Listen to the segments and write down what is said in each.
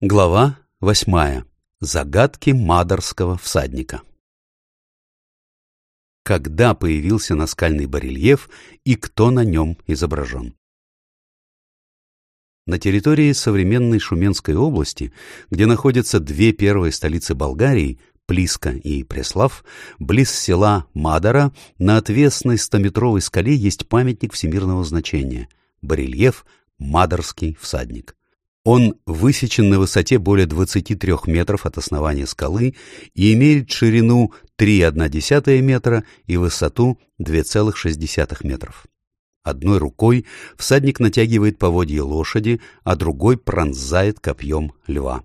Глава восьмая. Загадки Мадорского всадника. Когда появился наскальный барельеф и кто на нем изображен? На территории современной Шуменской области, где находятся две первые столицы Болгарии, Плиска и Преслав, близ села Мадора, на отвесной стометровой скале есть памятник всемирного значения – барельеф «Мадорский всадник». Он высечен на высоте более 23 метров от основания скалы и имеет ширину 3,1 метра и высоту 2,6 метров. Одной рукой всадник натягивает поводья лошади, а другой пронзает копьем льва.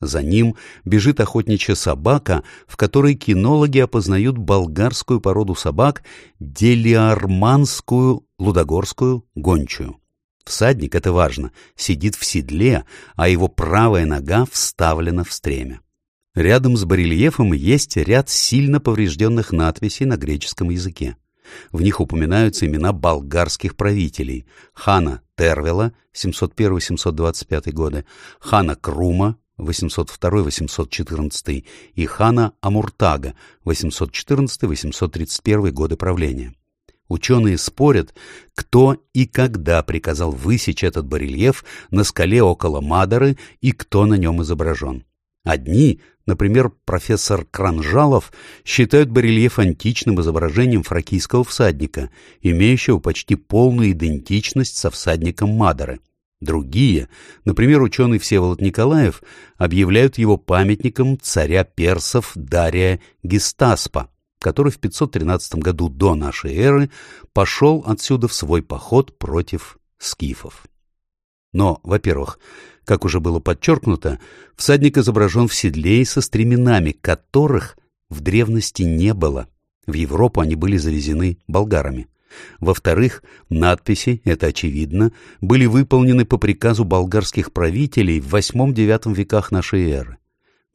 За ним бежит охотничья собака, в которой кинологи опознают болгарскую породу собак делиарманскую лудогорскую гончую. Всадник, это важно, сидит в седле, а его правая нога вставлена в стремя. Рядом с барельефом есть ряд сильно поврежденных надписей на греческом языке. В них упоминаются имена болгарских правителей хана Тервела 701-725 годы, хана Крума 802-814 и хана Амуртага 814-831 годы правления. Ученые спорят, кто и когда приказал высечь этот барельеф на скале около Мадары и кто на нем изображен. Одни, например, профессор Кранжалов, считают барельеф античным изображением фракийского всадника, имеющего почти полную идентичность со всадником Мадары. Другие, например, ученый Всеволод Николаев, объявляют его памятником царя персов Дария Гестаспа, который в 513 году до нашей эры пошел отсюда в свой поход против скифов. Но, во-первых, как уже было подчеркнуто, всадник изображен в седле и со стременами, которых в древности не было. В Европу они были завезены болгарами. Во-вторых, надписи, это очевидно, были выполнены по приказу болгарских правителей в VIII-IX веках нашей эры.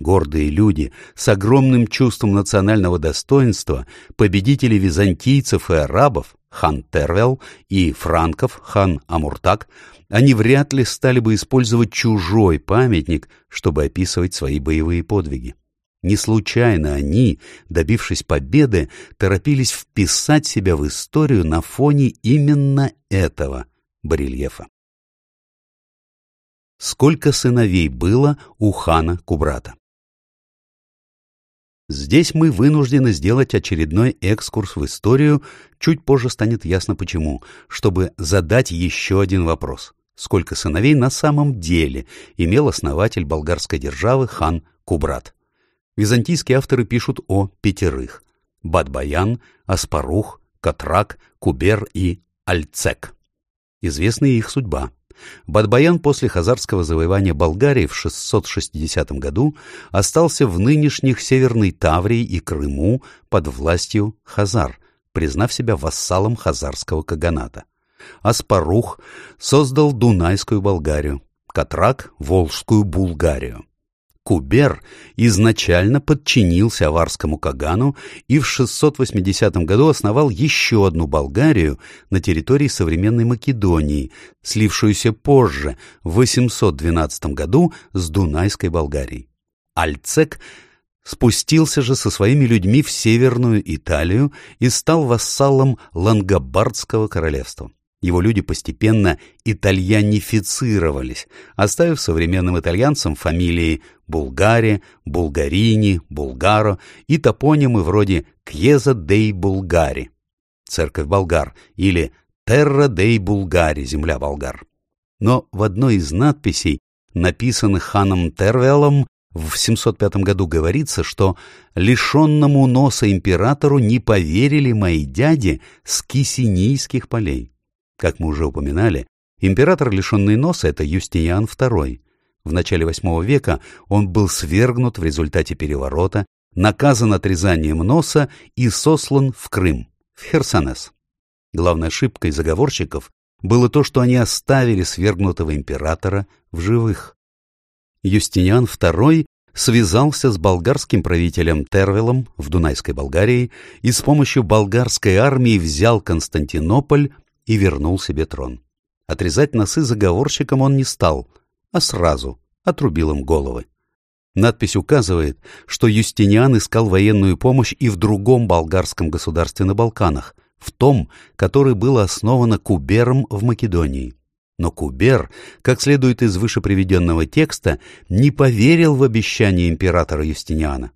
Гордые люди с огромным чувством национального достоинства, победители византийцев и арабов, хан Тервел, и франков, хан Амуртак, они вряд ли стали бы использовать чужой памятник, чтобы описывать свои боевые подвиги. Не случайно они, добившись победы, торопились вписать себя в историю на фоне именно этого барельефа. Сколько сыновей было у хана Кубрата? Здесь мы вынуждены сделать очередной экскурс в историю, чуть позже станет ясно почему, чтобы задать еще один вопрос. Сколько сыновей на самом деле имел основатель болгарской державы хан Кубрат? Византийские авторы пишут о пятерых – Бадбаян, Аспарух, Катрак, Кубер и Альцек. Известна их судьба. Бадбаян после хазарского завоевания Болгарии в 660 году остался в нынешних Северной Таврии и Крыму под властью хазар, признав себя вассалом хазарского каганата. Аспарух создал Дунайскую Болгарию, Катрак — Волжскую Булгарию. Кубер изначально подчинился аварскому Кагану и в 680 году основал еще одну Болгарию на территории современной Македонии, слившуюся позже, в 812 году, с Дунайской Болгарией. Альцек спустился же со своими людьми в Северную Италию и стал вассалом Лангобардского королевства. Его люди постепенно итальянифицировались, оставив современным итальянцам фамилии Булгари, Булгарини, Булгаро и топонимы вроде Кьеза дей Булгари, церковь болгар, или Терра дей Булгари, земля болгар. Но в одной из надписей, написанных ханом Тервелом, в 705 году говорится, что лишенному носа императору не поверили мои дяди с кисинийских полей. Как мы уже упоминали, император, лишенный носа, это Юстиниан II. В начале VIII века он был свергнут в результате переворота, наказан отрезанием носа и сослан в Крым, в Херсонес. Главной ошибкой заговорщиков было то, что они оставили свергнутого императора в живых. Юстиниан II связался с болгарским правителем Тервелом в Дунайской Болгарии и с помощью болгарской армии взял Константинополь и вернул себе трон. Отрезать носы заговорщикам он не стал, а сразу отрубил им головы. Надпись указывает, что Юстиниан искал военную помощь и в другом болгарском государстве на Балканах, в том, которое было основано Кубером в Македонии. Но Кубер, как следует из вышеприведенного текста, не поверил в обещание императора Юстиниана.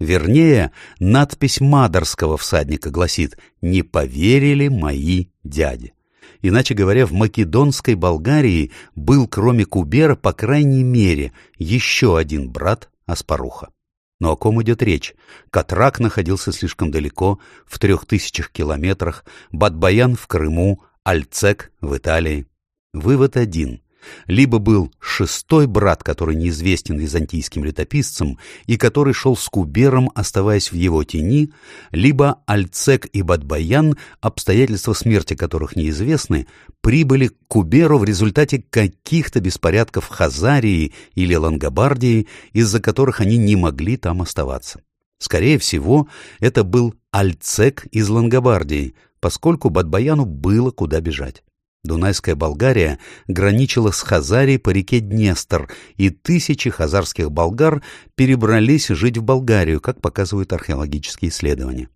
Вернее, надпись Мадарского всадника гласит «Не поверили мои дяди». Иначе говоря, в Македонской Болгарии был, кроме Кубера, по крайней мере, еще один брат Аспаруха. Но о ком идет речь? Катрак находился слишком далеко, в трех тысячах километрах, Бадбаян в Крыму, Альцек в Италии. Вывод один. Либо был шестой брат, который неизвестен византийским летописцам и который шел с Кубером, оставаясь в его тени, либо Альцек и Бадбаян, обстоятельства смерти которых неизвестны, прибыли к Куберу в результате каких-то беспорядков в Хазарии или Лангобардии, из-за которых они не могли там оставаться. Скорее всего, это был Альцек из Лангобардии, поскольку Бадбаяну было куда бежать. Дунайская Болгария граничила с Хазарией по реке Днестр, и тысячи хазарских болгар перебрались жить в Болгарию, как показывают археологические исследования.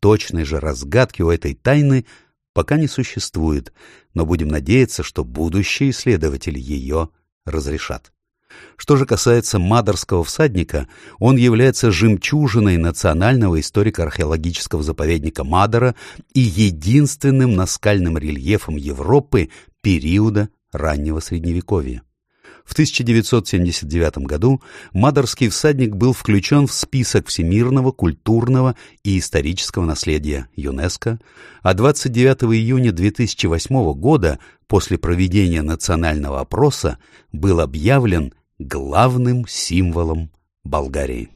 Точной же разгадки у этой тайны пока не существует, но будем надеяться, что будущие исследователи ее разрешат. Что же касается Мадорского всадника, он является жемчужиной национального историко-археологического заповедника Мадора и единственным наскальным рельефом Европы периода раннего Средневековья. В 1979 году Мадорский всадник был включен в список всемирного культурного и исторического наследия ЮНЕСКО, а 29 июня 2008 года, после проведения национального опроса, был объявлен главным символом Болгарии.